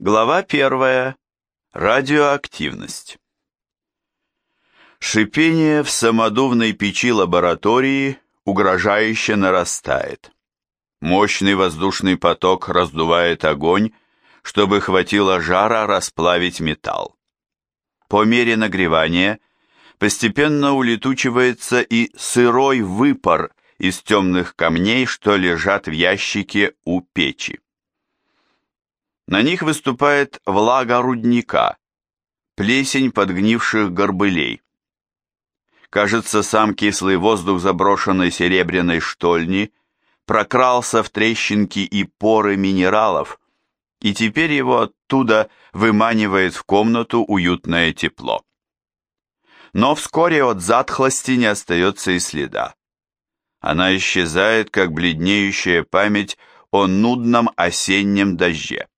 Глава первая. Радиоактивность. Шипение в самодувной печи лаборатории угрожающе нарастает. Мощный воздушный поток раздувает огонь, чтобы хватило жара расплавить металл. По мере нагревания постепенно улетучивается и сырой выпар из темных камней, что лежат в ящике у печи. На них выступает влага рудника, плесень подгнивших горбылей. Кажется, сам кислый воздух заброшенной серебряной штольни прокрался в трещинки и поры минералов, и теперь его оттуда выманивает в комнату уютное тепло. Но вскоре от затхлости не остается и следа. Она исчезает, как бледнеющая память о нудном осеннем дожде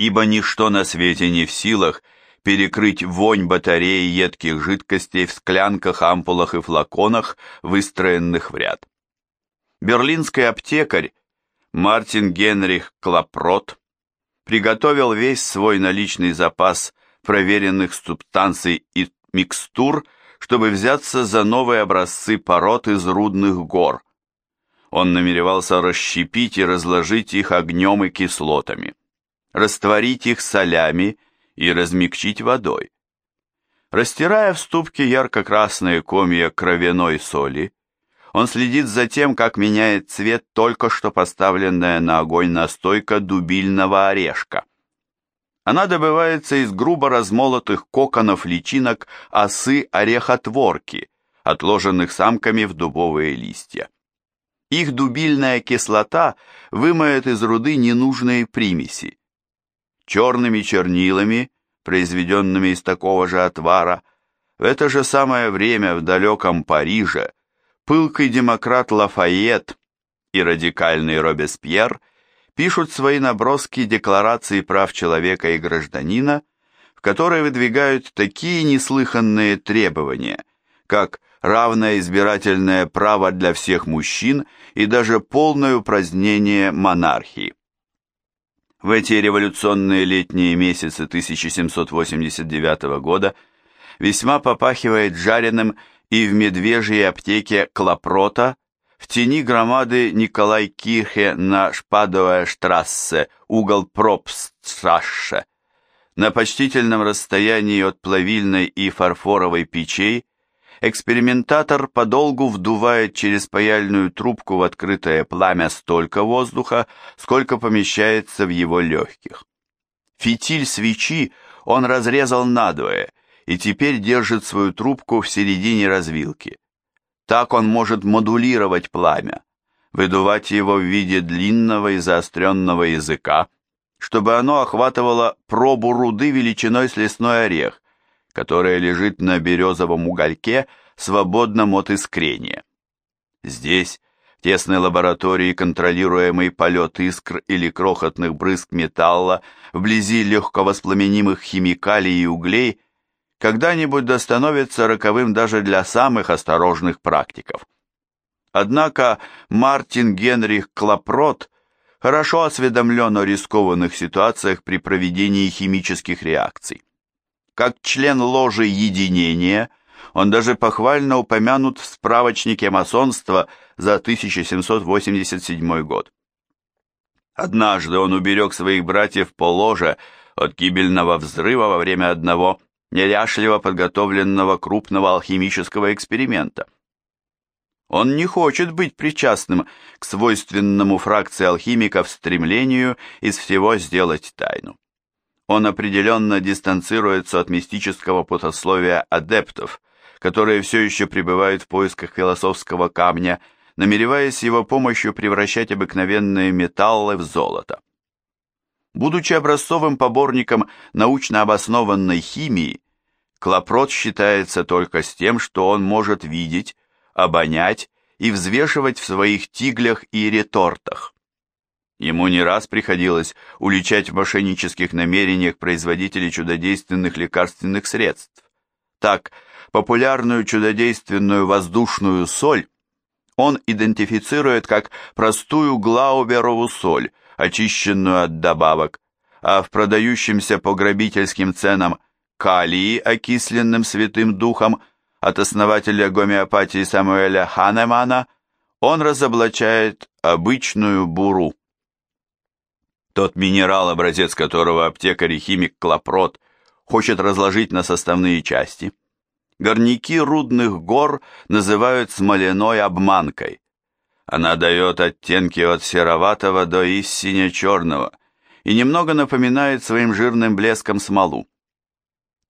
ибо ничто на свете не в силах перекрыть вонь батареи едких жидкостей в склянках, ампулах и флаконах, выстроенных в ряд. Берлинский аптекарь Мартин Генрих Клапрот приготовил весь свой наличный запас проверенных субстанций и микстур, чтобы взяться за новые образцы пород из рудных гор. Он намеревался расщепить и разложить их огнем и кислотами растворить их солями и размягчить водой. Растирая в ступке ярко-красные комья кровяной соли, он следит за тем, как меняет цвет только что поставленная на огонь настойка дубильного орешка. Она добывается из грубо размолотых коконов личинок осы орехотворки, отложенных самками в дубовые листья. Их дубильная кислота вымоет из руды ненужные примеси черными чернилами, произведенными из такого же отвара, в это же самое время в далеком Париже пылкий демократ Лафайет и радикальный Робеспьер пишут свои наброски Декларации прав человека и гражданина, в которой выдвигают такие неслыханные требования, как равное избирательное право для всех мужчин и даже полное упразднение монархии. В эти революционные летние месяцы 1789 года весьма попахивает жареным и в медвежьей аптеке Клапрота в тени громады Николай Кирхе на Шпадовая штрассе, угол Пропстшассе. На почтительном расстоянии от плавильной и фарфоровой печей экспериментатор подолгу вдувает через паяльную трубку в открытое пламя столько воздуха, сколько помещается в его легких. Фитиль свечи он разрезал надвое и теперь держит свою трубку в середине развилки. Так он может модулировать пламя, выдувать его в виде длинного и заостренного языка, чтобы оно охватывало пробу руды величиной с лесной орех, которая лежит на березовом угольке, свободном от искрения. Здесь, в тесной лаборатории, контролируемый полет искр или крохотных брызг металла, вблизи легковоспламенимых химикалий и углей, когда-нибудь достановится роковым даже для самых осторожных практиков. Однако Мартин Генрих Клапрот хорошо осведомлен о рискованных ситуациях при проведении химических реакций. Как член ложи единения, он даже похвально упомянут в справочнике масонства за 1787 год. Однажды он уберег своих братьев по ложе от гибельного взрыва во время одного неряшливо подготовленного крупного алхимического эксперимента. Он не хочет быть причастным к свойственному фракции алхимиков стремлению из всего сделать тайну. Он определенно дистанцируется от мистического потословия адептов, которые все еще пребывают в поисках философского камня, намереваясь его помощью превращать обыкновенные металлы в золото. Будучи образцовым поборником научно обоснованной химии, Клопрот считается только с тем, что он может видеть, обонять и взвешивать в своих тиглях и ретортах. Ему не раз приходилось уличать в мошеннических намерениях производителей чудодейственных лекарственных средств. Так, популярную чудодейственную воздушную соль он идентифицирует как простую глауберову соль, очищенную от добавок, а в продающемся по грабительским ценам калии, окисленным святым духом, от основателя гомеопатии Самуэля Ханемана, он разоблачает обычную буру. Тот минерал, образец которого аптекарь и химик Клопрот хочет разложить на составные части, горняки рудных гор называют смоляной обманкой. Она дает оттенки от сероватого до истине черного и немного напоминает своим жирным блеском смолу.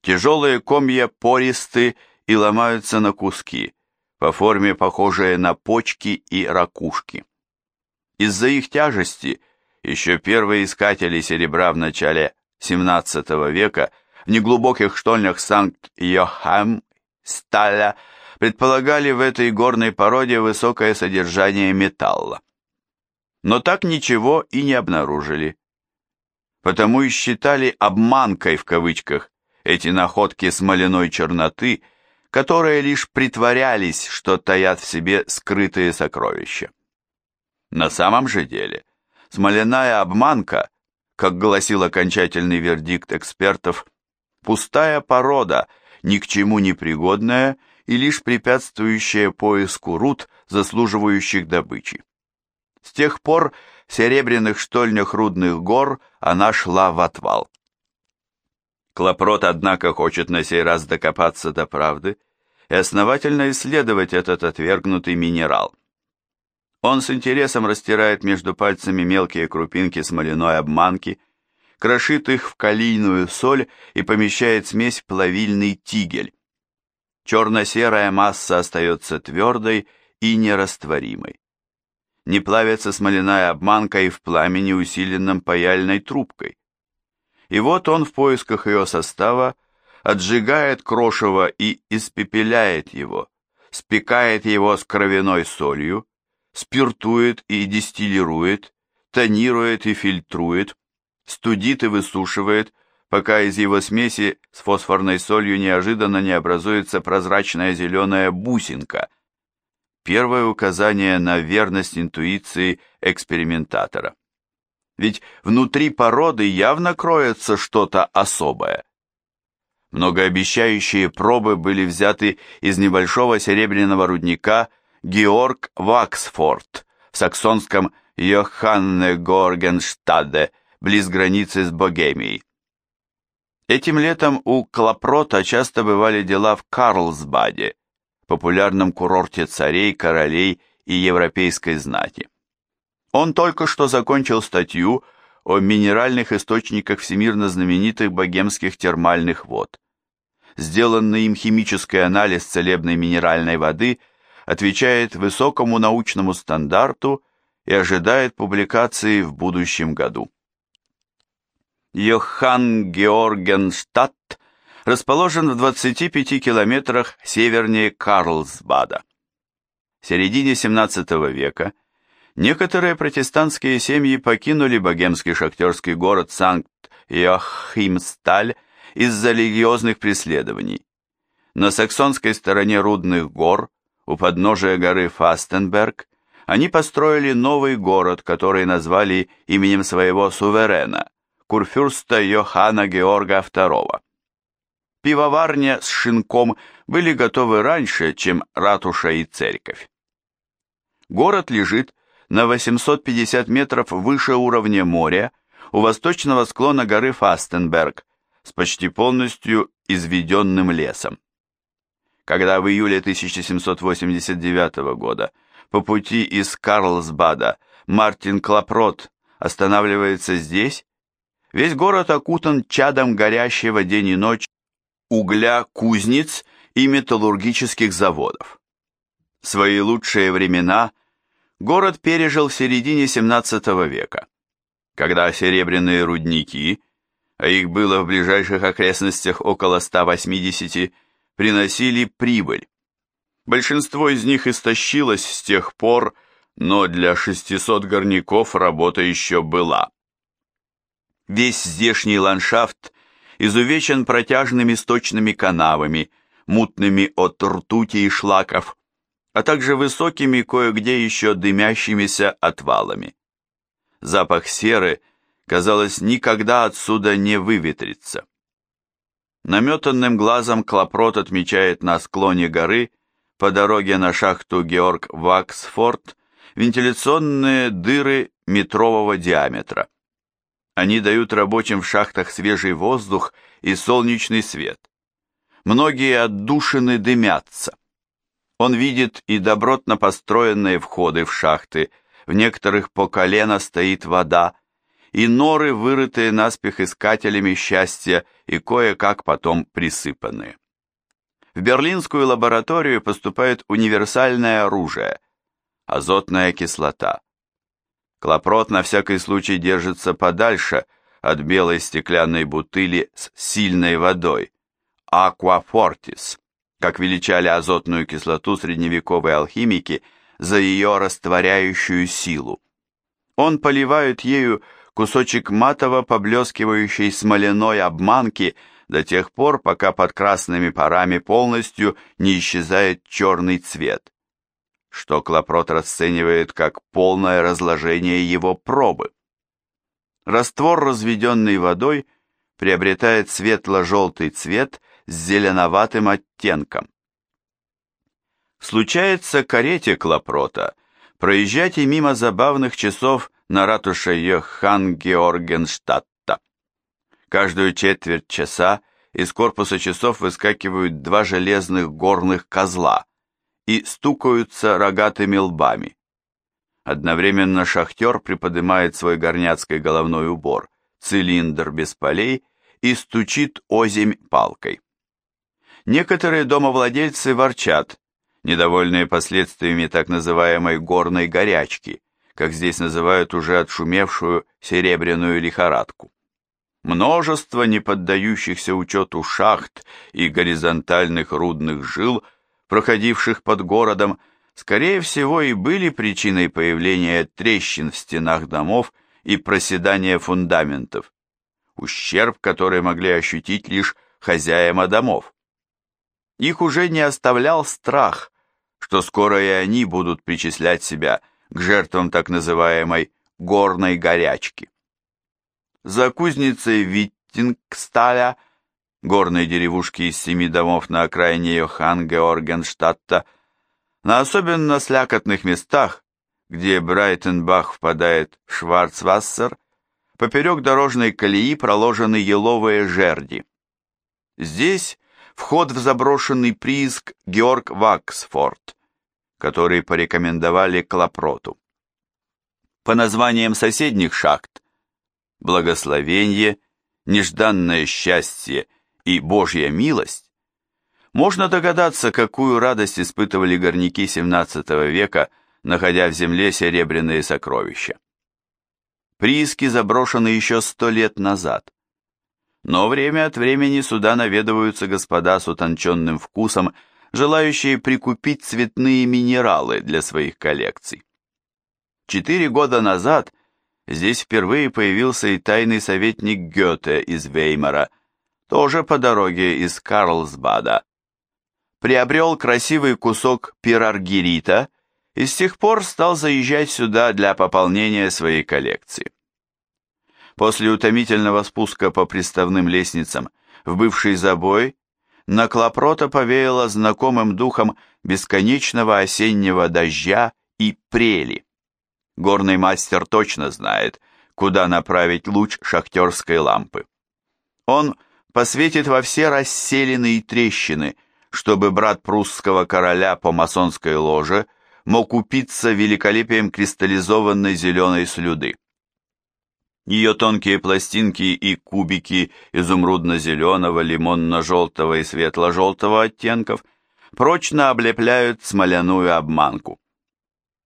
Тяжелые комья пористы и ломаются на куски, по форме похожие на почки и ракушки. Из-за их тяжести еще первые искатели серебра в начале XVII века в неглубоких штольнях Санкт-Йохам Сталя предполагали в этой горной породе высокое содержание металла. Но так ничего и не обнаружили. Потому и считали «обманкой» в кавычках эти находки смоляной черноты, которые лишь притворялись, что таят в себе скрытые сокровища. На самом же деле, смоляная обманка, как гласил окончательный вердикт экспертов, пустая порода, ни к чему не пригодная и лишь препятствующая поиску руд, заслуживающих добычи. С тех пор в серебряных штольнях рудных гор она шла в отвал. Клопрот, однако, хочет на сей раз докопаться до правды и основательно исследовать этот отвергнутый минерал. Он с интересом растирает между пальцами мелкие крупинки смоляной обманки, крошит их в калийную соль и помещает смесь в плавильный тигель. Черно-серая масса остается твердой и нерастворимой. Не плавится смоляная обманка и в пламени, усиленном паяльной трубкой. И вот он в поисках ее состава отжигает крошево и испепеляет его, спекает его с кровяной солью, спиртует и дистиллирует, тонирует и фильтрует, студит и высушивает, пока из его смеси с фосфорной солью неожиданно не образуется прозрачная зеленая бусинка. Первое указание на верность интуиции экспериментатора ведь внутри породы явно кроется что-то особое. Многообещающие пробы были взяты из небольшого серебряного рудника Георг Ваксфорд в саксонском Йоханне Горгенштадте, близ границы с Богемией. Этим летом у Клапрота часто бывали дела в Карлсбаде, популярном курорте царей, королей и европейской знати. Он только что закончил статью о минеральных источниках всемирно знаменитых богемских термальных вод. Сделанный им химический анализ целебной минеральной воды отвечает высокому научному стандарту и ожидает публикации в будущем году. Йохан Георгенштадт расположен в 25 километрах севернее Карлсбада. В середине 17 века Некоторые протестантские семьи покинули богемский шахтерский город Санкт-Иохимсталь из-за религиозных преследований. На саксонской стороне Рудных гор, у подножия горы Фастенберг, они построили новый город, который назвали именем своего суверена, курфюрста Йохана Георга II. Пивоварня с шинком были готовы раньше, чем ратуша и церковь. Город лежит на 850 метров выше уровня моря у восточного склона горы Фастенберг с почти полностью изведенным лесом. Когда в июле 1789 года по пути из Карлсбада Мартин Клапрот останавливается здесь, весь город окутан чадом горящего день и ночь угля кузнец и металлургических заводов. Свои лучшие времена город пережил в середине 17 века, когда серебряные рудники, а их было в ближайших окрестностях около 180, приносили прибыль. Большинство из них истощилось с тех пор, но для 600 горняков работа еще была. Весь здешний ландшафт изувечен протяжными сточными канавами, мутными от ртути и шлаков, а также высокими кое-где еще дымящимися отвалами. Запах серы, казалось, никогда отсюда не выветрится. Наметанным глазом Клопрот отмечает на склоне горы по дороге на шахту Георг Ваксфорд вентиляционные дыры метрового диаметра. Они дают рабочим в шахтах свежий воздух и солнечный свет. Многие отдушины дымятся. Он видит и добротно построенные входы в шахты, в некоторых по колено стоит вода, и норы, вырытые наспех искателями счастья и кое-как потом присыпанные. В берлинскую лабораторию поступает универсальное оружие – азотная кислота. Клопрот на всякий случай держится подальше от белой стеклянной бутыли с сильной водой – аквафортис, как величали азотную кислоту средневековые алхимики за ее растворяющую силу. Он поливает ею кусочек матово поблескивающей смоляной обманки до тех пор, пока под красными парами полностью не исчезает черный цвет, что Клопрот расценивает как полное разложение его пробы. Раствор, разведенный водой, приобретает светло-желтый цвет с зеленоватым оттенком. Случается карете Клопрота проезжать и мимо забавных часов на ратуше Йохан-Георгенштадта. Каждую четверть часа из корпуса часов выскакивают два железных горных козла и стукаются рогатыми лбами. Одновременно шахтер приподнимает свой горняцкий головной убор, цилиндр без полей и стучит озимь палкой. Некоторые домовладельцы ворчат, недовольные последствиями так называемой горной горячки, как здесь называют уже отшумевшую серебряную лихорадку. Множество неподдающихся учету шахт и горизонтальных рудных жил, проходивших под городом, скорее всего и были причиной появления трещин в стенах домов и проседания фундаментов, ущерб, который могли ощутить лишь хозяева домов. Их уже не оставлял страх, что скоро и они будут причислять себя к жертвам так называемой горной горячки. За кузницей Виттингсталя, горной деревушки из семи домов на окраине Йохан-Георгенштадта, на особенно слякотных местах, где Брайтенбах впадает в Шварцвассер, поперек дорожной колеи проложены еловые жерди. Здесь вход в заброшенный прииск Георг Ваксфорд, который порекомендовали Клопроту. По названиям соседних шахт «Благословение», «Нежданное счастье» и «Божья милость» можно догадаться, какую радость испытывали горняки XVII века, находя в земле серебряные сокровища. Прииски заброшены еще сто лет назад. Но время от времени сюда наведываются господа с утонченным вкусом желающие прикупить цветные минералы для своих коллекций. Четыре года назад здесь впервые появился и тайный советник Гёте из Веймара, тоже по дороге из Карлсбада. Приобрел красивый кусок пираргирита и с тех пор стал заезжать сюда для пополнения своей коллекции. После утомительного спуска по приставным лестницам в бывший забой на Клопрота повеяло знакомым духом бесконечного осеннего дождя и прели. Горный мастер точно знает, куда направить луч шахтерской лампы. Он посветит во все расселенные трещины, чтобы брат прусского короля по масонской ложе мог упиться великолепием кристаллизованной зеленой слюды. Ее тонкие пластинки и кубики изумрудно-зеленого, лимонно-желтого и светло-желтого оттенков прочно облепляют смоляную обманку.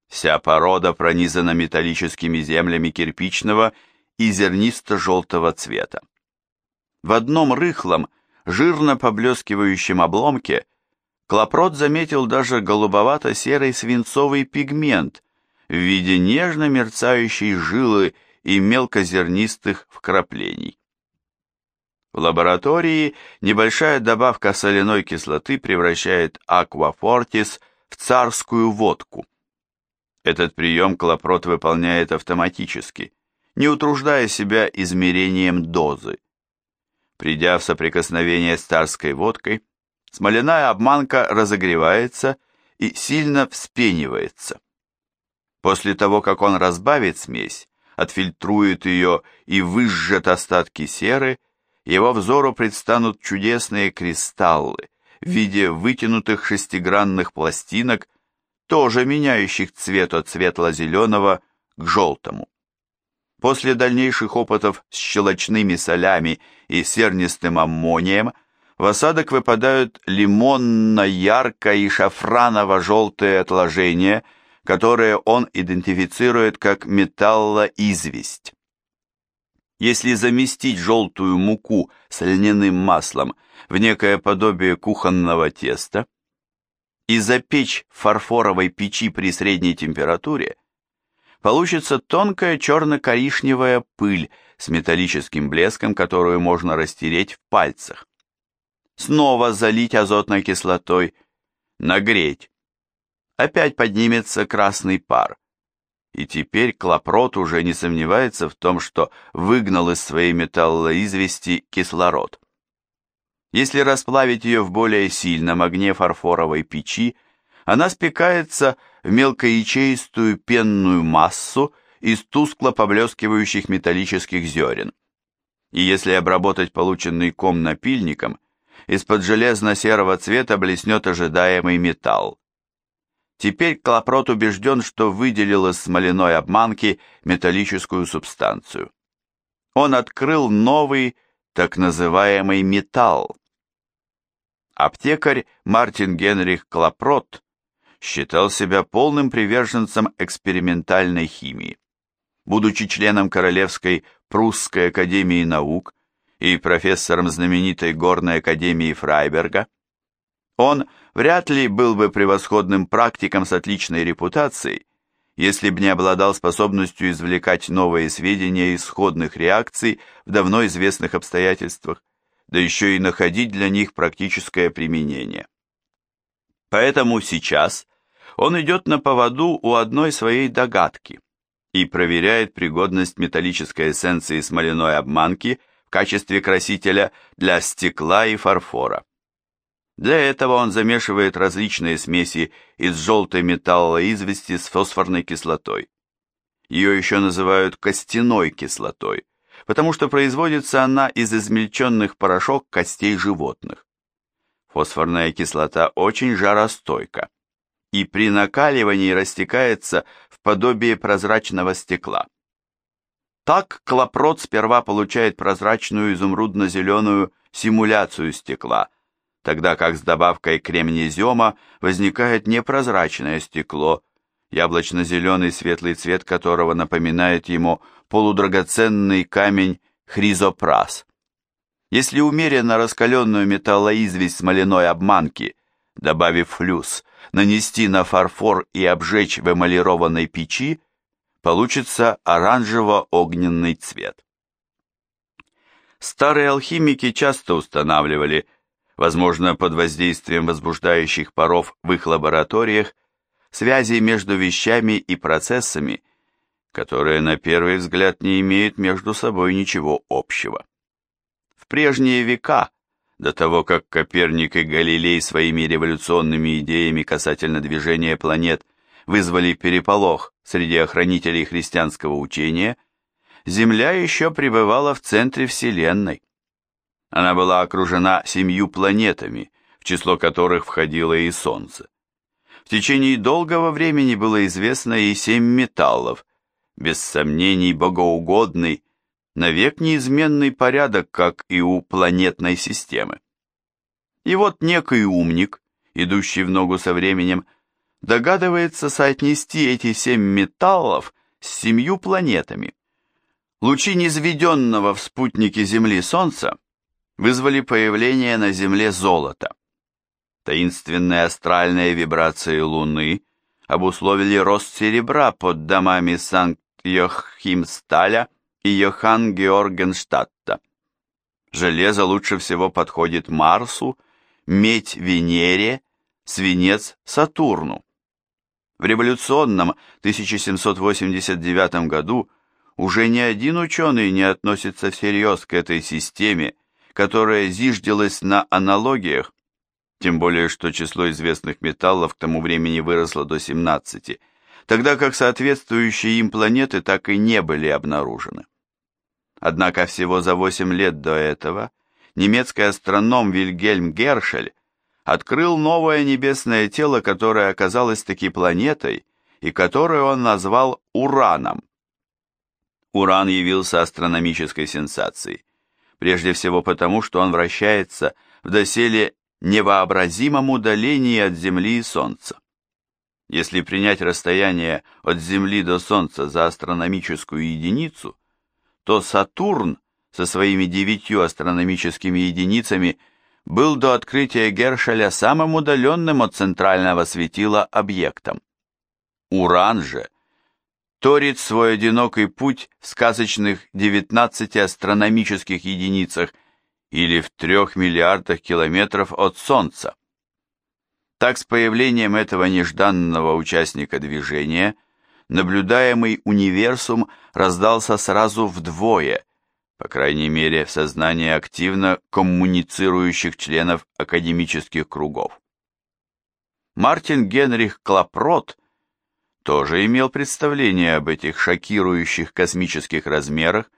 Вся порода пронизана металлическими землями кирпичного и зернисто-желтого цвета. В одном рыхлом, жирно поблескивающем обломке Клопрот заметил даже голубовато-серый свинцовый пигмент в виде нежно мерцающей жилы и мелкозернистых вкраплений. В лаборатории небольшая добавка соляной кислоты превращает аквафортис в царскую водку. Этот прием Клопрот выполняет автоматически, не утруждая себя измерением дозы. Придя в соприкосновение с царской водкой, смоляная обманка разогревается и сильно вспенивается. После того, как он разбавит смесь, отфильтрует ее и выжжет остатки серы, его взору предстанут чудесные кристаллы в виде вытянутых шестигранных пластинок, тоже меняющих цвет от светло-зеленого к желтому. После дальнейших опытов с щелочными солями и сернистым аммонием в осадок выпадают лимонно-ярко- и шафраново-желтые отложения, которые он идентифицирует как металлоизвесть. Если заместить желтую муку с льняным маслом в некое подобие кухонного теста и запечь в фарфоровой печи при средней температуре, получится тонкая черно-коричневая пыль с металлическим блеском, которую можно растереть в пальцах. Снова залить азотной кислотой, нагреть. Опять поднимется красный пар. И теперь Клопрот уже не сомневается в том, что выгнал из своей металлоизвести кислород. Если расплавить ее в более сильном огне фарфоровой печи, она спекается в мелкоячеистую пенную массу из тускло поблескивающих металлических зерен. И если обработать полученный ком напильником, из-под железно-серого цвета блеснет ожидаемый металл. Теперь Клопрот убежден, что выделил из смоляной обманки металлическую субстанцию. Он открыл новый, так называемый металл. Аптекарь Мартин Генрих Клопрот считал себя полным приверженцем экспериментальной химии. Будучи членом Королевской Прусской академии наук и профессором знаменитой горной академии Фрайберга, он вряд ли был бы превосходным практиком с отличной репутацией, если бы не обладал способностью извлекать новые сведения из сходных реакций в давно известных обстоятельствах, да еще и находить для них практическое применение. Поэтому сейчас он идет на поводу у одной своей догадки и проверяет пригодность металлической эссенции смоляной обманки в качестве красителя для стекла и фарфора. Для этого он замешивает различные смеси из желтой металлоизвести с фосфорной кислотой. Ее еще называют костяной кислотой, потому что производится она из измельченных порошок костей животных. Фосфорная кислота очень жаростойка и при накаливании растекается в подобие прозрачного стекла. Так клопрот сперва получает прозрачную изумрудно-зеленую симуляцию стекла, тогда как с добавкой кремнезема возникает непрозрачное стекло, яблочно-зеленый светлый цвет которого напоминает ему полудрагоценный камень хризопрас. Если умеренно раскаленную металлоизвесть смоляной обманки, добавив флюс, нанести на фарфор и обжечь в эмалированной печи, получится оранжево-огненный цвет. Старые алхимики часто устанавливали, возможно, под воздействием возбуждающих паров в их лабораториях, связи между вещами и процессами, которые на первый взгляд не имеют между собой ничего общего. В прежние века до того, как Коперник и Галилей своими революционными идеями касательно движения планет вызвали переполох среди охранителей христианского учения, Земля еще пребывала в центре Вселенной. Она была окружена семью планетами, в число которых входило и Солнце. В течение долгого времени было известно и семь металлов, без сомнений богоугодный, навек неизменный порядок, как и у планетной системы. И вот некий умник, идущий в ногу со временем, догадывается соотнести эти семь металлов с семью планетами. Лучи низведенного в спутнике Земли Солнца вызвали появление на Земле золота. Таинственные астральные вибрации Луны обусловили рост серебра под домами Санкт-Йохимсталя и Йохан Георгенштадта. Железо лучше всего подходит Марсу, медь Венере, свинец Сатурну. В революционном 1789 году уже ни один ученый не относится всерьез к этой системе, которая зиждилась на аналогиях, тем более что число известных металлов к тому времени выросло до 17, тогда как соответствующие им планеты так и не были обнаружены. Однако всего за 8 лет до этого немецкий астроном Вильгельм Гершель открыл новое небесное тело, которое оказалось таки планетой и которое он назвал Ураном. Уран явился астрономической сенсацией, прежде всего потому, что он вращается в доселе невообразимом удалении от Земли и Солнца. Если принять расстояние от Земли до Солнца за астрономическую единицу, то Сатурн со своими девятью астрономическими единицами был до открытия Гершеля самым удаленным от центрального светила объектом. Уран же торит свой одинокий путь в сказочных 19 астрономических единицах или в трех миллиардах километров от Солнца. Так с появлением этого нежданного участника движения наблюдаемый универсум раздался сразу вдвое, по крайней мере в сознании активно коммуницирующих членов академических кругов. Мартин Генрих Клапрот тоже имел представление об этих шокирующих космических размерах,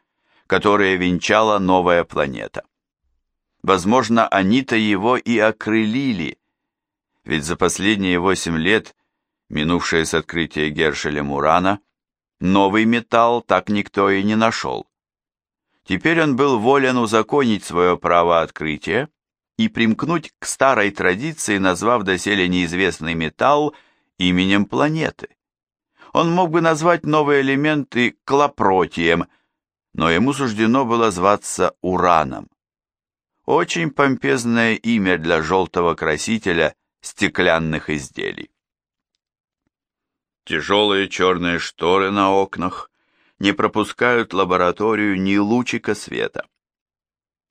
которые венчала новая планета. Возможно, они-то его и окрылили, ведь за последние восемь лет – минувшее с открытия Гершелем урана, новый металл так никто и не нашел. Теперь он был волен узаконить свое право открытия и примкнуть к старой традиции, назвав доселе неизвестный металл именем планеты. Он мог бы назвать новые элементы клопротием, но ему суждено было зваться ураном. Очень помпезное имя для желтого красителя стеклянных изделий. Тяжелые черные шторы на окнах не пропускают лабораторию ни лучика света.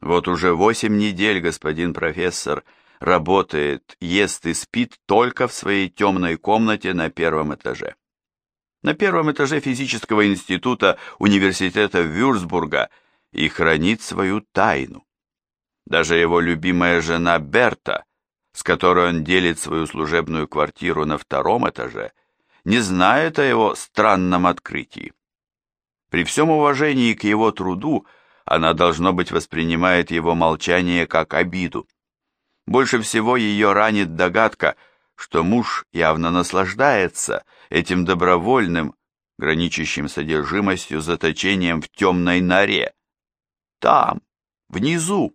Вот уже восемь недель господин профессор работает, ест и спит только в своей темной комнате на первом этаже. На первом этаже физического института университета Вюрцбурга и хранит свою тайну. Даже его любимая жена Берта, с которой он делит свою служебную квартиру на втором этаже, не знает о его странном открытии. При всем уважении к его труду, она, должно быть, воспринимает его молчание как обиду. Больше всего ее ранит догадка, что муж явно наслаждается этим добровольным, граничащим содержимостью заточением в темной норе. Там, внизу.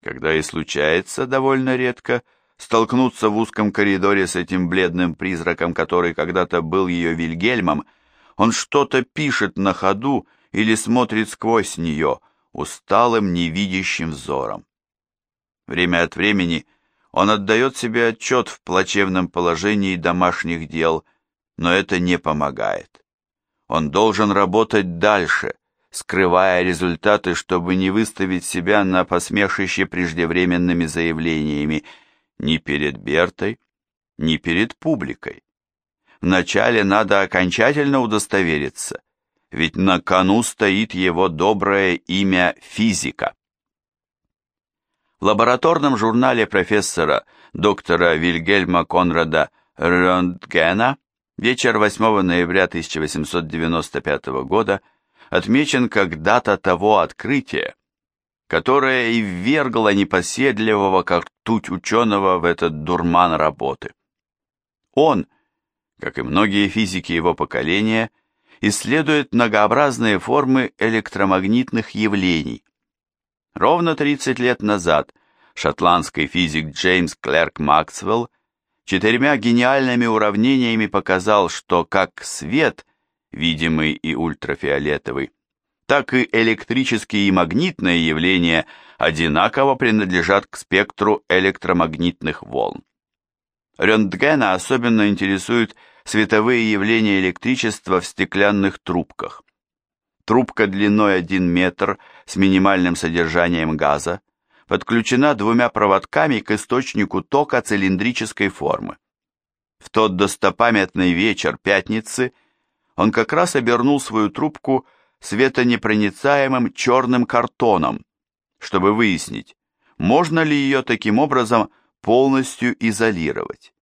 Когда и случается довольно редко, столкнуться в узком коридоре с этим бледным призраком, который когда-то был ее Вильгельмом, он что-то пишет на ходу или смотрит сквозь нее, усталым, невидящим взором. Время от времени он отдает себе отчет в плачевном положении домашних дел, но это не помогает. Он должен работать дальше, скрывая результаты, чтобы не выставить себя на посмешище преждевременными заявлениями – ни перед Бертой, ни перед публикой. Вначале надо окончательно удостовериться, ведь на кону стоит его доброе имя физика. В лабораторном журнале профессора доктора Вильгельма Конрада Рöntгена вечер 8 ноября 1895 года отмечен как дата того открытия, которая и ввергла непоседливого, как туть ученого, в этот дурман работы. Он, как и многие физики его поколения, исследует многообразные формы электромагнитных явлений. Ровно 30 лет назад шотландский физик Джеймс Клерк Максвелл четырьмя гениальными уравнениями показал, что как свет, видимый и ультрафиолетовый, так и электрические и магнитные явления одинаково принадлежат к спектру электромагнитных волн. Рентгена особенно интересуют световые явления электричества в стеклянных трубках. Трубка длиной 1 метр с минимальным содержанием газа подключена двумя проводками к источнику тока цилиндрической формы. В тот достопамятный вечер пятницы – он как раз обернул свою трубку светонепроницаемым черным картоном, чтобы выяснить, можно ли ее таким образом полностью изолировать.